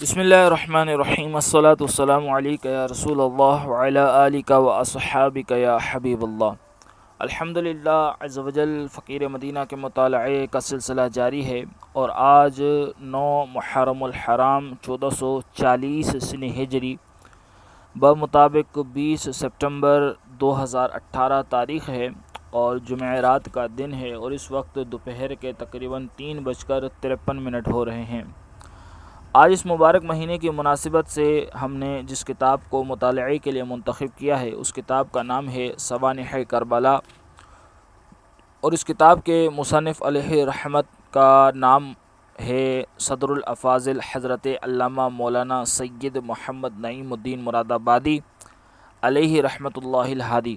بسم اللہ الرحمن الرحیم الصلاۃ والسلام علیکہ یا رسول اللہ وعلی آلک و اصحابک یا حبیب اللہ۔ الحمد للہ عز و جل فقیر مدینہ کے مطالعے کا سلسلہ جاری ہے اور آج نو محرم الحرام چودہ سو چالیس سن ہجری بمطابق بیس سپٹمبر دو ہزار اٹھارہ تاریخ ہے اور جمعرات کا دن ہے اور اس وقت دوپہر کے تقریباً تین بج کر ترپن منٹ ہو رہے ہیں۔ آج اس مبارک مہینے کی مناسبت سے ہم نے جس کتاب کو مطالعے کے لیے منتخب کیا ہے، اس کتاب کا نام ہے سوانح کربلا اور اس کتاب کے مصنف علیہ رحمت کا نام ہے صدر الافاظل حضرت علامہ مولانا سید محمد نعیم الدین مراد آبادی علیہ رحمۃ اللہ الحادی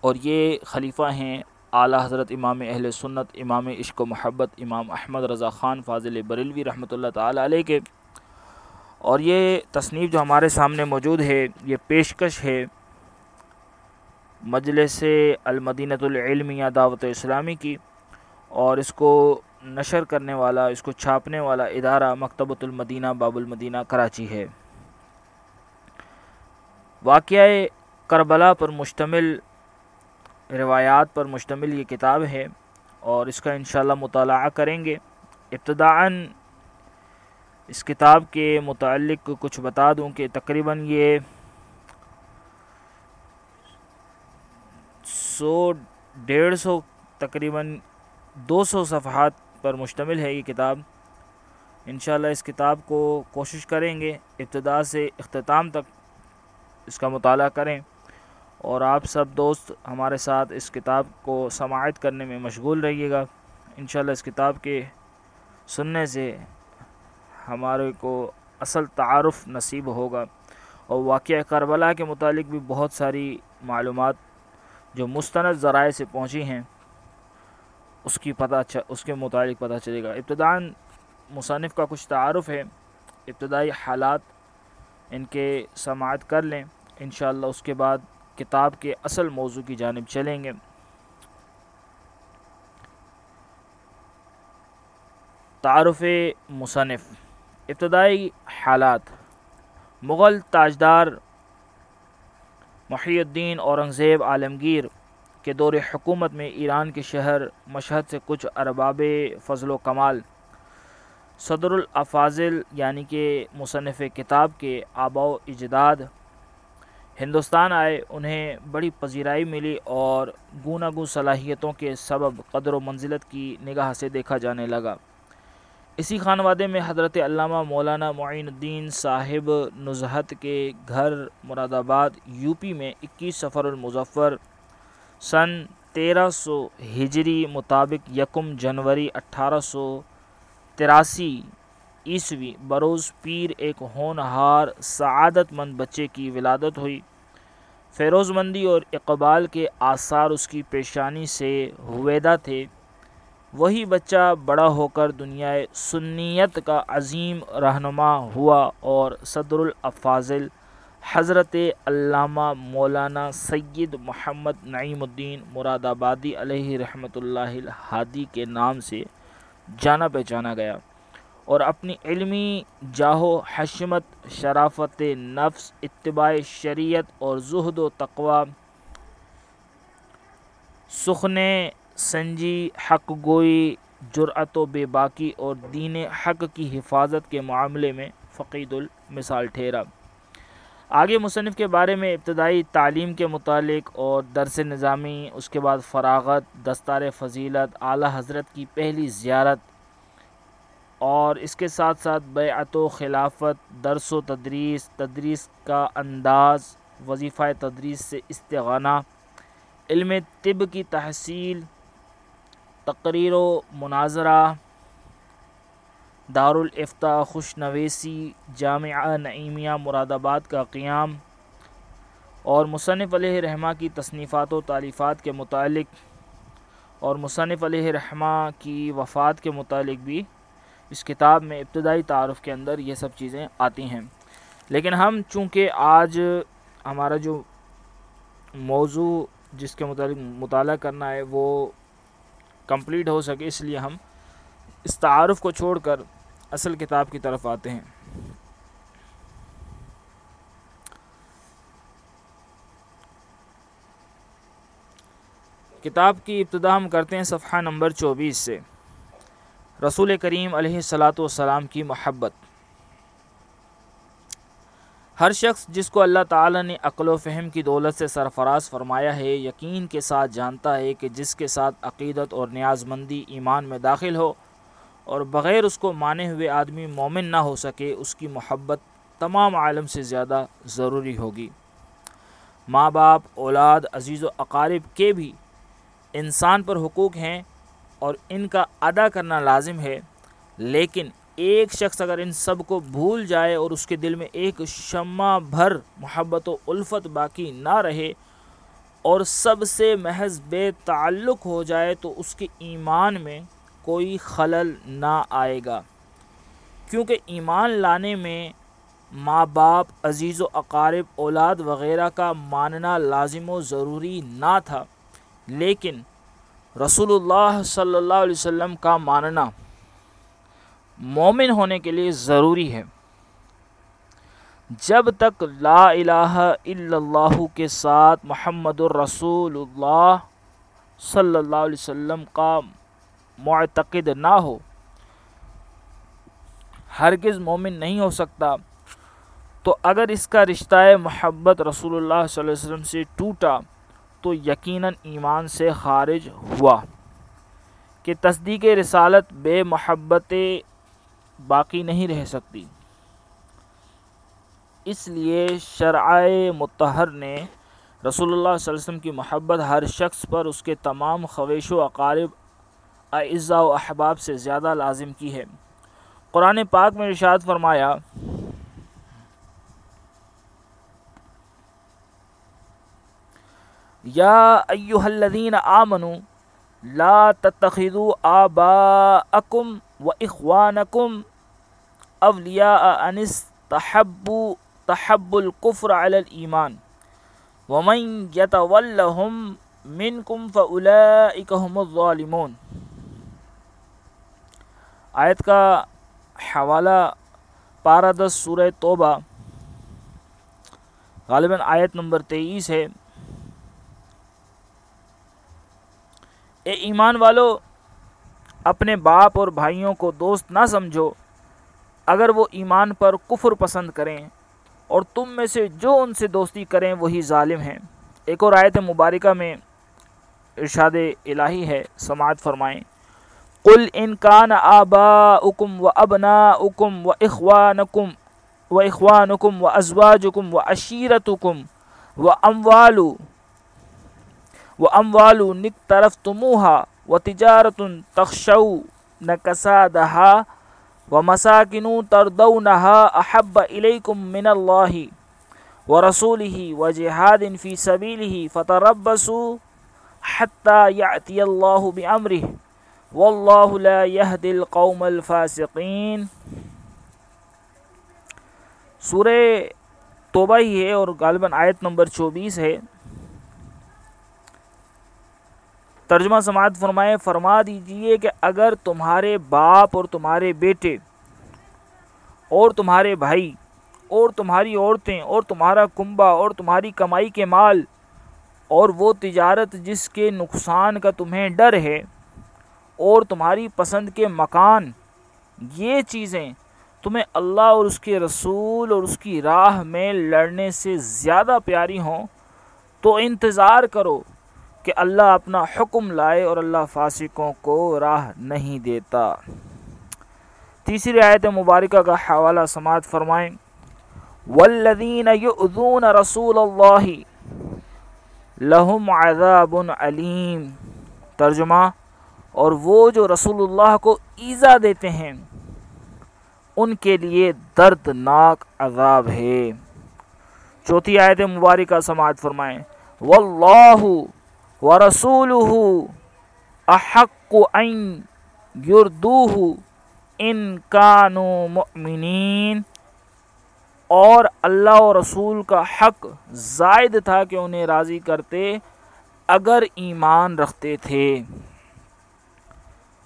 اور یہ خلیفہ ہیں اعلیٰ حضرت امام اہل سنت، امام عشق و محبت، امام احمد رضا خان، فاضل بریلوی رحمۃ اللہ تعالیٰ علیہ کے۔ اور یہ تصنیف جو ہمارے سامنے موجود ہے، یہ پیشکش ہے مجلس المدینۃ العلمیہ دعوت اسلامی کی اور اس کو نشر کرنے والا، اس کو چھاپنے والا ادارہ مکتبۃ المدینہ، باب المدینہ، کراچی ہے۔ واقعہ کربلا پر مشتمل روایات پر مشتمل یہ کتاب ہے اور اس کا انشاءاللہ مطالعہ کریں گے۔ ابتداً اس کتاب کے متعلق کچھ بتا دوں کہ تقریباً یہ سو ڈیڑھ سو تقریباً دو سو صفحات پر مشتمل ہے یہ کتاب۔ انشاءاللہ اس کتاب کو کوشش کریں گے، ابتدا سے اختتام تک اس کا مطالعہ کریں۔ اور آپ سب دوست ہمارے ساتھ اس کتاب کو سماعت کرنے میں مشغول رہیے گا۔ انشاءاللہ اس کتاب کے سننے سے ہمارے کو اصل تعارف نصیب ہوگا۔ اور واقعہ کربلا کے متعلق بھی بہت ساری معلومات جو مستند ذرائع سے پہنچی ہیں، اس کی پتہ اس کے متعلق پتہ چلے گا۔ ابتداً مصنف کا کچھ تعارف ہے، ابتدائی حالات ان کے سماعت کر لیں، انشاءاللہ اس کے بعد کتاب کے اصل موضوع کی جانب چلیں گے۔ تعارف مصنف ابتدائی حالات مغل تاجدار محی الدین اورنگزیب عالمگیر کے دور حکومت میں ایران کے شہر مشہد سے کچھ ارباب فضل و کمال، صدر الافاظل یعنی کہ مصنف کتاب کے آبا و اجداد، ہندوستان آئے، انہیں بڑی پذیرائی ملی اور گوناگو صلاحیتوں کے سبب قدر و منزلت کی نگاہ سے دیکھا جانے لگا۔ اسی خانوادے میں حضرت علامہ مولانا معین الدین صاحب نزہت کے گھر مراد آباد یو پی میں اکیس سفر المظفر سن تیرہ سو ہجری مطابق یکم جنوری اٹھارہ سو تراسی عیسوی بروز پیر ایک ہونہار سعادت مند بچے کی ولادت ہوئی۔ فیروز مندی اور اقبال کے آثار اس کی پیشانی سے ہویدہ تھے۔ وہی بچہ بڑا ہو کر دنیا سنیت کا عظیم رہنما ہوا اور صدر الافاظل حضرت علامہ مولانا سید محمد نعیم الدین مراد آبادی علیہ رحمۃ اللہ الحادی کے نام سے جانا پہچانا گیا اور اپنی علمی جاہو حشمت، شرافت نفس، اتباع شریعت اور زہد و تقوا سخن سنجی حق گوئی جرأت و بے باکی اور دین حق کی حفاظت کے معاملے میں فقید المثال ٹھہرا۔ آگے مصنف کے بارے میں ابتدائی تعلیم کے متعلق اور درس نظامی، اس کے بعد فراغت، دستار فضیلت، اعلیٰ حضرت کی پہلی زیارت اور اس کے ساتھ ساتھ بیعت و خلافت، درس و تدریس تدریس کا انداز وظیفہ تدریس سے استغانہ علم طب کی تحصیل تقریر و مناظرہ۔ دارالفتہ خوش نویسی جامعہ نعیمیہ مراد آباد کا قیام۔ اور مصنف علیہ رحمہ کی تصنیفات و تعلیفات کے متعلق۔ اور مصنف علیہ رحمہ کی وفات کے متعلق بھی اس کتاب میں ابتدائی تعارف کے اندر یہ سب چیزیں آتی ہیں۔ لیکن ہم چونکہ آج ہمارا جو موضوع جس کے متعلق مطالعہ کرنا ہے وہ کمپلیٹ ہو سکے، اس لیے ہم اس تعارف کو چھوڑ کر اصل کتاب کی طرف آتے ہیں۔ کتاب کی ابتدا ہم کرتے ہیں صفحہ نمبر چوبیس سے۔ رسول کریم علیہ صلاۃ والسلام کی محبت۔ ہر شخص جس کو اللہ تعالیٰ نے عقل و فہم کی دولت سے سرفراز فرمایا ہے، یقین کے ساتھ جانتا ہے کہ جس کے ساتھ عقیدت اور نیاز مندی ایمان میں داخل ہو اور بغیر اس کو مانے ہوئے آدمی مومن نہ ہو سکے، اس کی محبت تمام عالم سے زیادہ ضروری ہوگی۔ ماں باپ، اولاد، عزیز و اقارب کے بھی انسان پر حقوق ہیں اور ان کا ادا کرنا لازم ہے، لیکن ایک شخص اگر ان سب کو بھول جائے اور اس کے دل میں ایک شمع بھر محبت و الفت باقی نہ رہے اور سب سے محض بے تعلق ہو جائے تو اس کے ایمان میں کوئی خلل نہ آئے گا۔ کیونکہ ایمان لانے میں ماں باپ، عزیز و اقارب، اولاد وغیرہ کا ماننا لازم و ضروری نہ تھا، لیکن رسول اللہ صلی اللہ علیہ وسلم کا ماننا مومن ہونے کے لیے ضروری ہے۔ جب تک لا الہ الا اللہ کے ساتھ محمد الرسول اللہ صلی اللہ علیہ وسلم کا معتقد نہ ہو، ہرگز مومن نہیں ہو سکتا، تو اگر اس کا رشتہ محبت رسول اللہ صلی اللہ علیہ وسلم سے ٹوٹا، تو یقیناً ایمان سے خارج ہوا کہ تصدیق رسالت بے محبت باقی نہیں رہ سکتی۔ اس لیے شرائع متحر نے رسول اللہ صلی اللہ علیہ وسلم کی محبت ہر شخص پر اس کے تمام خویش و اقارب اعزا و احباب سے زیادہ لازم کی ہے۔ قرآن پاک میں ارشاد فرمایا، یا ایوہ الذین آمنوا، لا تتخذوا آباءکم و اخوانکم اولیاء انس تحبوا تحب القفر علی الایمان ومن یتولہم منکم فاولائک هم الظالمون آیت کا حوالہ پارہ دس سورہ توبہ غالباً آیت نمبر تیئیس ہے۔ اے ایمان والو اپنے باپ اور بھائیوں کو دوست نہ سمجھو، اگر وہ ایمان پر کفر پسند کریں اور تم میں سے جو ان سے دوستی کریں وہی ظالم ہیں۔ ایک اور آیت مبارکہ میں ارشاد الہی ہے، سماعت فرمائیں۔ قل انکان آبا اکم و ابنا اکم و اخوانکم و اخوانکم و ازواجکم و عشیرتکم و اموالو و اموال نک طرف تموہا و تجارت تخشو نقصا دہا و مساکن تردو نہا احب علیکم من اللہ و رسول ہی و جہاد فی صبیل ہی فتح ربسو حتیٰ یاتی اللہ بمر و اللہ یہ دل قوم الفاصقین سورہ توبہ ہی ہے اور غالباً آیت نمبر چوبیس ہے۔ ترجمہ سماعت فرمائے، فرما دیجیے کہ اگر تمہارے باپ اور تمہارے بیٹے اور تمہارے بھائی اور تمہاری عورتیں اور تمہارا کنبا اور تمہاری کمائی کے مال اور وہ تجارت جس کے نقصان کا تمہیں ڈر ہے اور تمہاری پسند کے مکان، یہ چیزیں تمہیں اللہ اور اس کے رسول اور اس کی راہ میں لڑنے سے زیادہ پیاری ہوں، تو انتظار کرو۔ کہ اللہ اپنا حکم لائے اور اللہ فاسقوں کو راہ نہیں دیتا۔ تیسری آیت مبارکہ کا حوالہ سماعت فرمائیں۔ والذین یؤذون رسول اللہ لہم عذاب علیم ترجمہ، اور وہ جو رسول اللہ کو ایزا دیتے ہیں، ان کے لیے دردناک عذاب ہے۔ چوتھی آیت مبارکہ سماعت فرمائیں۔ واللہ ورسوله احق ان يردوه ان كانوا مؤمنین اور اللہ و رسول کا حق زائد تھا کہ انہیں راضی کرتے اگر ایمان رکھتے تھے۔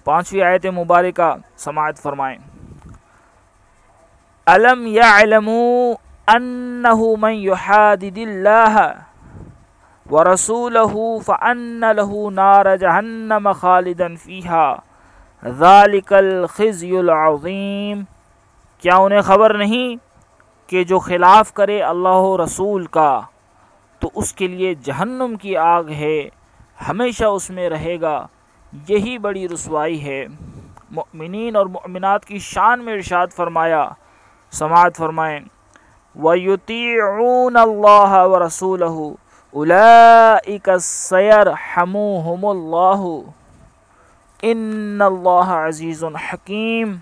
پانچویں آیت مبارکہ سماعت فرمائیں۔ علم یا علم انہ من یحادد اللہ و رسول فن لہو نار جہنم خالدن فیحا ذالک الخزی العظیم کیا انہیں خبر نہیں کہ جو خلاف کرے اللہ و رسول کا، تو اس کے لیے جہنم کی آگ ہے، ہمیشہ اس میں رہے گا۔ یہی بڑی رسوائی ہے۔ مؤمنین اور مؤمنات کی شان میں ارشاد فرمایا۔ سماعت فرمائیں۔ وَيُطِيعُونَ اللَّهَ وَرَسُولَهُ۔ أُولَئِكَ سَيَرْحَمُهُمُ اللَّهُ إِنَّ اللَّهَ عَزِيزٌ حَكِيمٌ.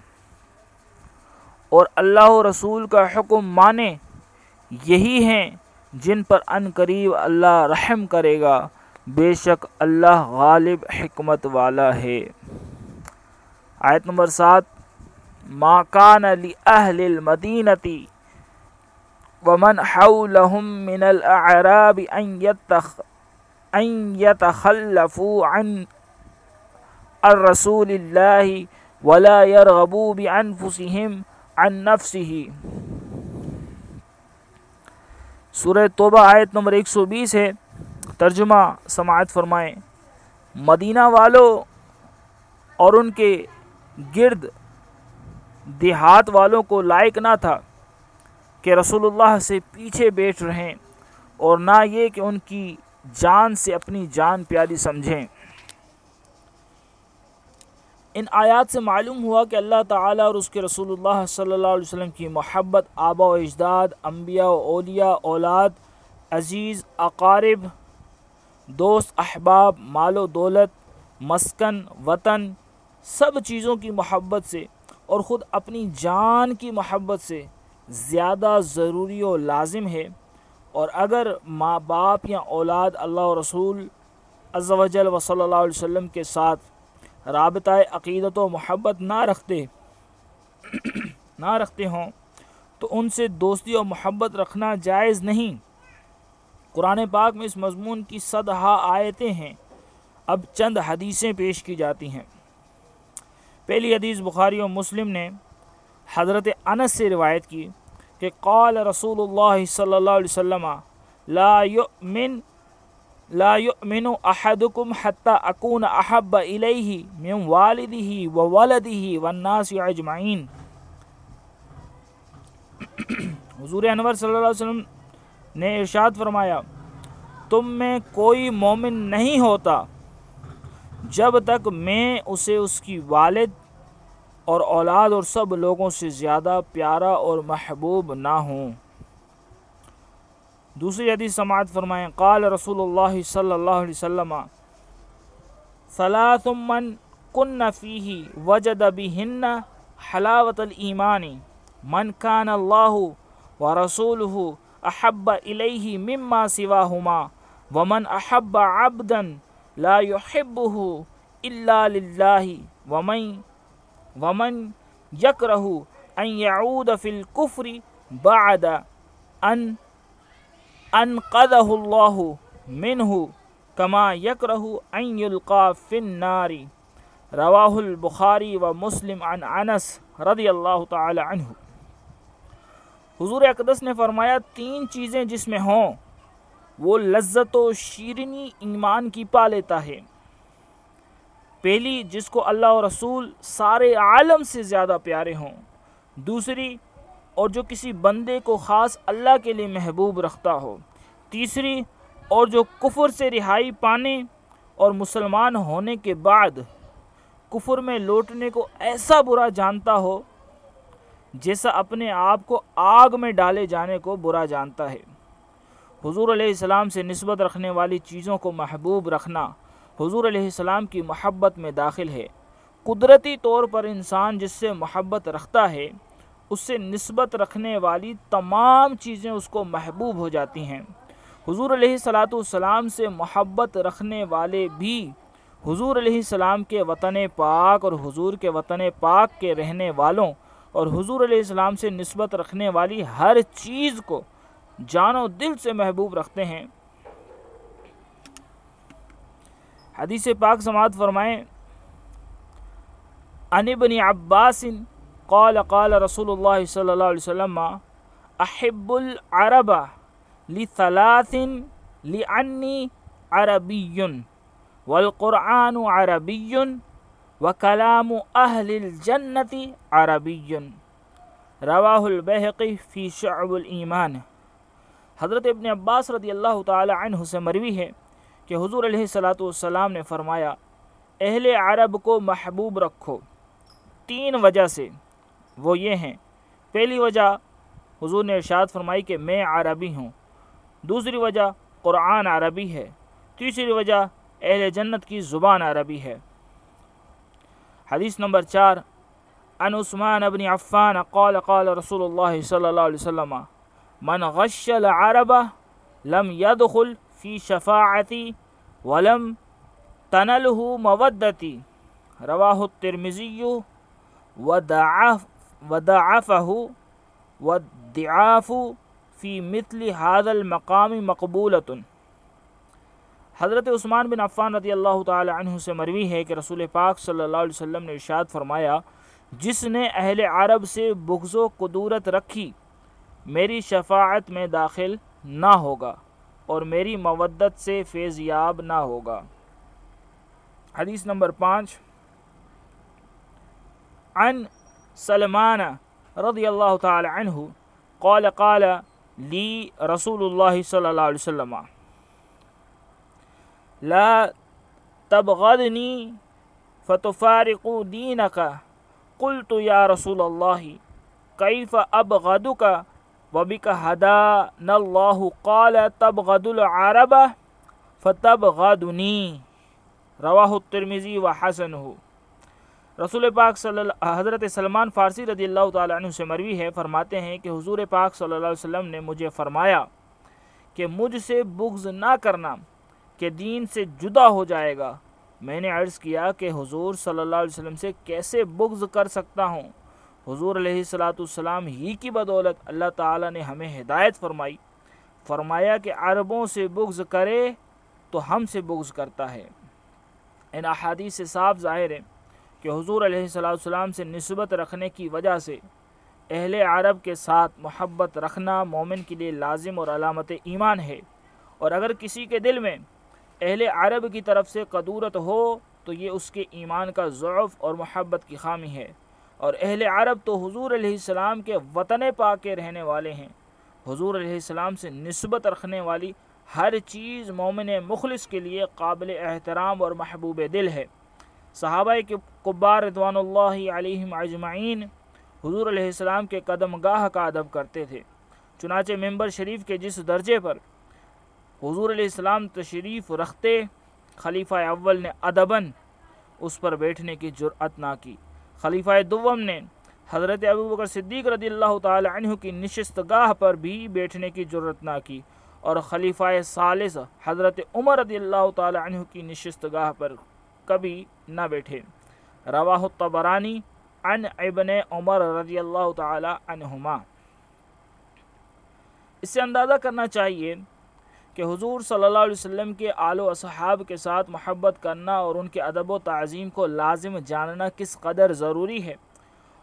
اور اللہ و رسول کا حکم مانے یہی ہیں جن پر ان قریب اللہ رحم کرے گا۔ بے شک اللہ غالب حکمت والا ہے۔ آیت نمبر سات، ما کان لأہل المدینتی ومن حولهم من الاعراب ان يتخ ان يتخلفوا عن الرسول الله ولا يرغبوا بانفسهم عن نفسه۔ سورہ توبہ آیت نمبر 120 ہے۔ ترجمہ سماعت فرمائیں۔ مدینہ والوں اور ان کے گرد دیہات والوں کو لائق نہ تھا۔ کہ رسول اللہ سے پیچھے بیٹھ رہیں اور نہ یہ کہ ان کی جان سے اپنی جان پیاری سمجھیں۔ ان آیات سے معلوم ہوا کہ اللہ تعالیٰ اور اس کے رسول اللہ صلی اللہ علیہ وسلم کی محبت، آبا و اجداد، انبیاء و اولیاء، اولاد، عزیز، اقارب، دوست، احباب، مال و دولت، مسکن، وطن، سب چیزوں کی محبت سے اور خود اپنی جان کی محبت سے زیادہ ضروری و لازم ہے اور اگر ماں باپ یا اولاد اللہ و رسول عز و جل و صلی اللہ علیہ وسلم کے ساتھ رابطہ عقیدت و محبت نہ رکھتے نہ رکھتے ہوں، تو ان سے دوستی و محبت رکھنا جائز نہیں۔ قرآن پاک میں اس مضمون کی صدحہ آیتیں ہیں۔ اب چند حدیثیں پیش کی جاتی ہیں۔ پہلی حدیث بخاری و مسلم نے حضرت انس سے روایت کی کہ قال رسول اللہ صلی اللہ علیہ وسلم، لا یؤمن، لا يؤمن احدكم حتى اكون احب اليه من والده وولده والناس اجمعين حضور انور صلی اللہ علیہ وسلم نے ارشاد فرمایا، تم میں کوئی مومن نہیں ہوتا جب تک میں اسے اس کی والد اور اولاد اور سب لوگوں سے زیادہ پیارا اور محبوب نہ ہوں۔ دوسری حدیث سماعت فرمائیں، قال رسول اللہ صلی اللہ علیہ وسلم، ثلاث من کن فیہ وجد بہن حلاوت الایمان، من کان اللہ ورسولہ احب الیہ مما سواہما ومن احب عبدا لا يحبه الا للہ ومن ومن یکرہ ان يعود فی الكفر بعد ان انقذہ اللہ منہ کما یکرہ ان یلقا فی النار رواہ البخاری و مسلم عن انس رضی اللہ تعالی عنہ حضور اقدس نے فرمایا، تین چیزیں جس میں ہوں، وہ لذت و شیرنی ایمان کی پا لیتا ہے۔ پہلی، جس کو اللہ و رسول سارے عالم سے زیادہ پیارے ہوں، دوسری، اور جو کسی بندے کو خاص اللہ کے لیے محبوب رکھتا ہو، تیسری، اور جو کفر سے رہائی پانے اور مسلمان ہونے کے بعد کفر میں لوٹنے کو ایسا برا جانتا ہو، جیسا اپنے آپ کو آگ میں ڈالے جانے کو برا جانتا ہے۔ حضور علیہ السلام سے نسبت رکھنے والی چیزوں کو محبوب رکھنا حضور علیہ السلام کی محبت میں داخل ہے۔ قدرتی طور پر انسان جس سے محبت رکھتا ہے، اس سے نسبت رکھنے والی تمام چیزیں اس کو محبوب ہو جاتی ہیں۔ حضور علیہ صلاۃ والسلام سے محبت رکھنے والے بھی حضور علیہ السلام کے وطن پاک اور حضور کے وطن پاک کے رہنے والوں اور حضور علیہ السلام سے نسبت رکھنے والی ہر چیز کو جان و دل سے محبوب رکھتے ہیں۔ حدیث پاک سماعت فرمائیں انبن عباس قال قال رسول اللہ صلی اللہ علیہ وسلم احب العرب لثلاث لعنی عربی والقرآن عربی و کلام اہل الجنتی عربی رواہ البحقی فی شعب الایمان حضرت ابن عباس رضی اللہ تعالی عنہ سے مروی ہے۔ کہ حضور علیہ صلاۃ والسلام نے فرمایا، اہل عرب کو محبوب رکھو۔ تین وجہ سے وہ یہ ہیں۔ پہلی وجہ، حضور نے ارشاد فرمائی کہ میں عربی ہوں۔ دوسری وجہ، قرآن عربی ہے۔ تیسری وجہ، اہل جنت کی زبان عربی ہے۔ حدیث نمبر چار، ان عثمان ابن عفان قال قال رسول اللہ صلی اللہ علیہ وسلم، من غش العرب لم يدخل في شفاعتی ولم تنله مودتی، رواہ الترمزی ودعف ودعفه ودعاف فی مثل هذا المقام مقبولۃ۔ حضرت عثمان بن عفان رضی اللہ تعالی عنہ سے مروی ہے کہ رسول پاک صلی اللہ علیہ وسلم نے ارشاد فرمایا، جس نے اہل عرب سے بغض و قدورت رکھی، میری شفاعت میں داخل نہ ہوگا۔ اور میری مودت سے فیضیاب نہ ہوگا۔ حدیث نمبر پانچ۔ عن سلمان رضی اللہ تعالی عنہ قال قال لی رسول اللہ صلی اللہ علیہ وسلم، لا تبغضني فتفارق دينك قلت يا رسول الله كيف أبغضك وبك هدانا الله قال تبغض العرب فتبغضني. رواہ الترمذی و حسن ہو رسول پاک صلی اللہ حضرت سلمان فارسی رضی اللہ تعالیٰ عنہ سے مروی ہے، فرماتے ہیں کہ حضور پاک صلی اللہ علیہ وسلم نے مجھے فرمایا کہ مجھ سے بغض نہ کرنا، کہ دین سے جدا ہو جائے گا۔ میں نے عرض کیا کہ حضور صلی اللہ علیہ وسلم سے کیسے بغض کر سکتا ہوں؟ حضور علیہ السلاۃ السلام ہی کی بدولت اللہ تعالیٰ نے ہمیں ہدایت فرمائی۔ فرمایا کہ عربوں سے بغض کرے تو ہم سے بغض کرتا ہے۔ ان احادیث سے صاف ظاہر ہے کہ حضور علیہ السلام السلام سے نسبت رکھنے کی وجہ سے اہل عرب کے ساتھ محبت رکھنا مومن کے لیے لازم اور علامت ایمان ہے۔ اور اگر کسی کے دل میں اہل عرب کی طرف سے قدورت ہو تو یہ اس کے ایمان کا ضعف اور محبت کی خامی ہے۔ اور اہل عرب تو حضور علیہ السلام کے وطن پا کے رہنے والے ہیں۔ حضور علیہ السلام سے نسبت رکھنے والی ہر چیز مومن مخلص کے لیے قابل احترام اور محبوب دل ہے۔ صحابہ کے قبار رضوان اللہ علیہم اجمعین حضور علیہ السلام کے قدم گاہ کا ادب کرتے تھے۔ چنانچہ ممبر شریف کے جس درجے پر حضور علیہ السلام تشریف رکھتے، خلیفہ اول نے ادباً اس پر بیٹھنے کی جرأت نہ کی۔ خلیفہ دوم نے حضرت ابو بکر صدیق رضی اللہ تعالی عنہ کی نشست گاہ پر بھی بیٹھنے کی جرأت نہ کی اور خلیفہ ثالث حضرت عمر رضی اللہ تعالی عنہ کی نشست گاہ پر کبھی نہ بیٹھے۔ رواہ الطبرانی عن ابن عمر رضی اللہ تعالی عنہما۔ اس سے اندازہ کرنا چاہیے کہ حضور صلی اللہ علیہ وسلم کے آل و اصحاب کے ساتھ محبت کرنا اور ان کے ادب و تعظیم کو لازم جاننا کس قدر ضروری ہے؟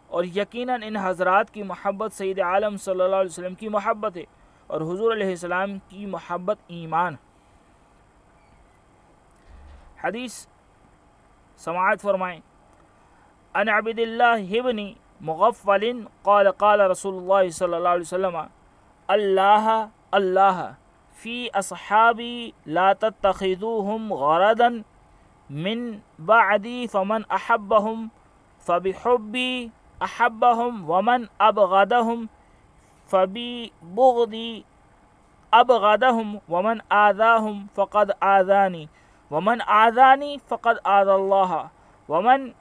اور یقیناً ان حضرات کی محبت سید عالم صلی اللہ علیہ وسلم کی محبت ہے اور حضور علیہ السلام کی محبت ایمان حدیث سماعت فرمائیں۔ ان عبد اللہ ابن مغفل قال قال رسول اللہ صلی اللہ علیہ وسلم، اللہ اللہ فی اصحابی لا تتخذوهم غردا من بعدی فمن احبهم فبحبی احبهم ومن ابغدهم فببغضی ابغدهم ومن آذاهم فقد آذانی ومن آذانی فقد آذ الله ومن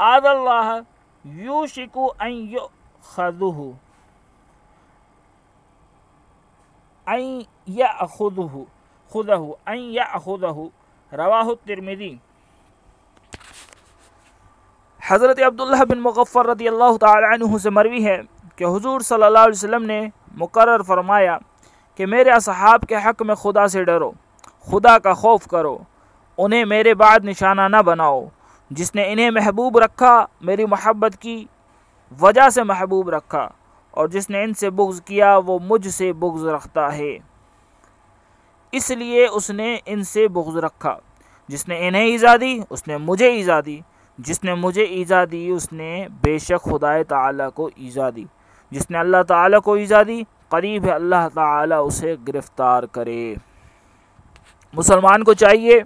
آذ الله يوشك أن يؤخذه أن يأخذه، خذه، أن يأخذه. رواه الترمذي. حضرت عبداللہ بن مغفر رضی اللہ تعالی عنہ سے مروی ہے کہ حضور صلی اللہ علیہ وسلم نے مقرر فرمایا کہ میرے اصحاب کے حق میں خدا سے ڈرو، خدا کا خوف کرو، انہیں میرے بعد نشانہ نہ بناؤ۔ جس نے انہیں محبوب رکھا، میری محبت کی وجہ سے محبوب رکھا۔ اور جس نے ان سے بغض کیا وہ مجھ سے بغض رکھتا ہے۔ اس لیے اس نے ان سے بغض رکھا۔ جس نے انہیں ایزا دی، اس نے مجھے ایزا دی۔ جس نے مجھے ایزا دی، اس نے بے شک خدا تعالیٰ کو ایزا دی۔ جس نے اللہ تعالیٰ کو ایزا دی، قریب ہے اللہ تعالیٰ اسے گرفتار کرے۔ مسلمان کو چاہیے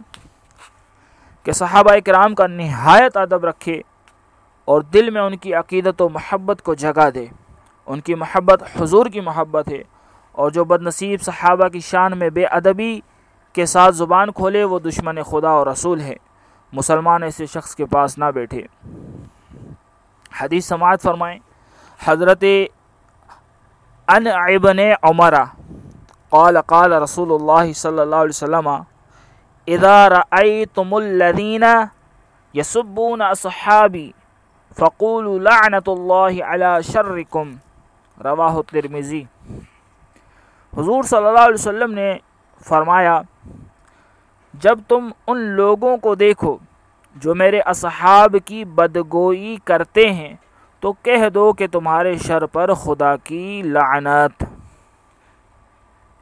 کہ صحابہ کرام کا نہایت ادب رکھے اور دل میں ان کی عقیدت و محبت کو جگہ دے۔ ان کی محبت حضور کی محبت ہے۔ اور جو بد نصیب صحابہ کی شان میں بے ادبی کے ساتھ زبان کھولے، وہ دشمن خدا اور رسول ہے مسلمان ایسے شخص کے پاس نہ بیٹھے۔ حدیث سماعت فرمائیں، حضرت ان ابن عمرہ قال قال رسول اللہ صلی اللہ علیہ وسلم، اذا رأيتم الذين يسبون اصحابي فقولوا لعنت الله على شركم رواہ ترمیزی حضور صلی اللہ علیہ وسلم نے فرمایا، جب تم ان لوگوں کو دیکھو جو میرے اصحاب کی بدگوئی کرتے ہیں، تو کہہ دو کہ تمہارے شر پر خدا کی لعنت۔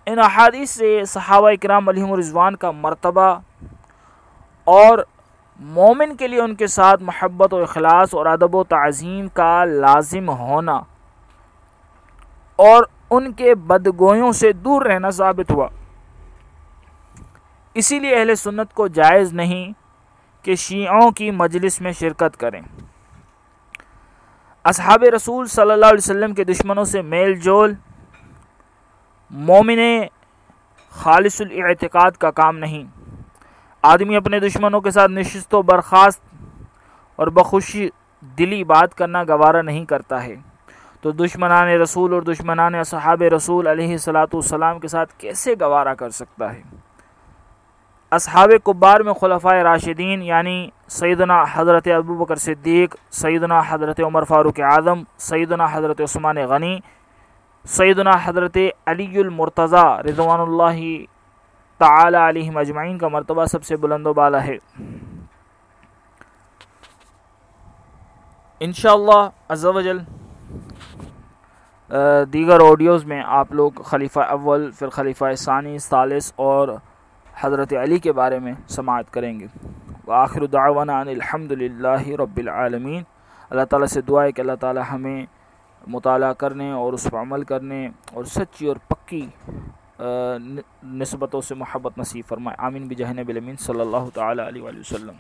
ان احادیث سے صحابہ اکرام علیہ رضوان کا مرتبہ اور مومن کے لیے ان کے ساتھ محبت و اخلاص اور ادب و تعظیم کا لازم ہونا۔ اور ان کے بدگویوں سے دور رہنا ثابت ہوا۔ اسی لیے اہل سنت کو جائز نہیں کہ شیعوں کی مجلس میں شرکت کریں۔ اصحاب رسول صلی اللہ علیہ وسلم کے دشمنوں سے میل جول مومن خالص الاعتقاد کا کام نہیں۔ آدمی اپنے دشمنوں کے ساتھ نشست و برخاست اور بخوشی دلی بات کرنا گوارہ نہیں کرتا ہے۔ تو دشمنان رسول اور دشمنان صحاب رسول علیہ صلاۃ والسلام کے ساتھ کیسے گوارہ کر سکتا ہے؟ اصحاب کبار میں خلفۂ راشدین یعنی سیدنا حضرت ابو بکر صدیق، سیدنا حضرت عمر فاروق اعظم، سیدنا حضرت عثمان غنی، سیدنا حضرت علی المرتضیٰ رضوان اللہ تعالی علیہ مجمعین کا مرتبہ سب سے بلند و بالا ہے۔ انشاءاللہ عز و جل دیگر آڈیوز میں آپ لوگ خلیفہ اول، پھر خلیفہ ثانی، ثالث اور حضرت علی کے بارے میں سماعت کریں گے۔ وآخر دعوانا ان الحمد للہ رب العالمین۔ اللہ تعالیٰ سے دعا ہے کہ اللہ تعالیٰ ہمیں مطالعہ کرنے اور اس پر عمل کرنے اور سچی اور پکی نسبتوں سے محبت نصیب فرمائے۔ آمین بجہن بلمین صلی اللہ تعالیٰ علیہ وسلم۔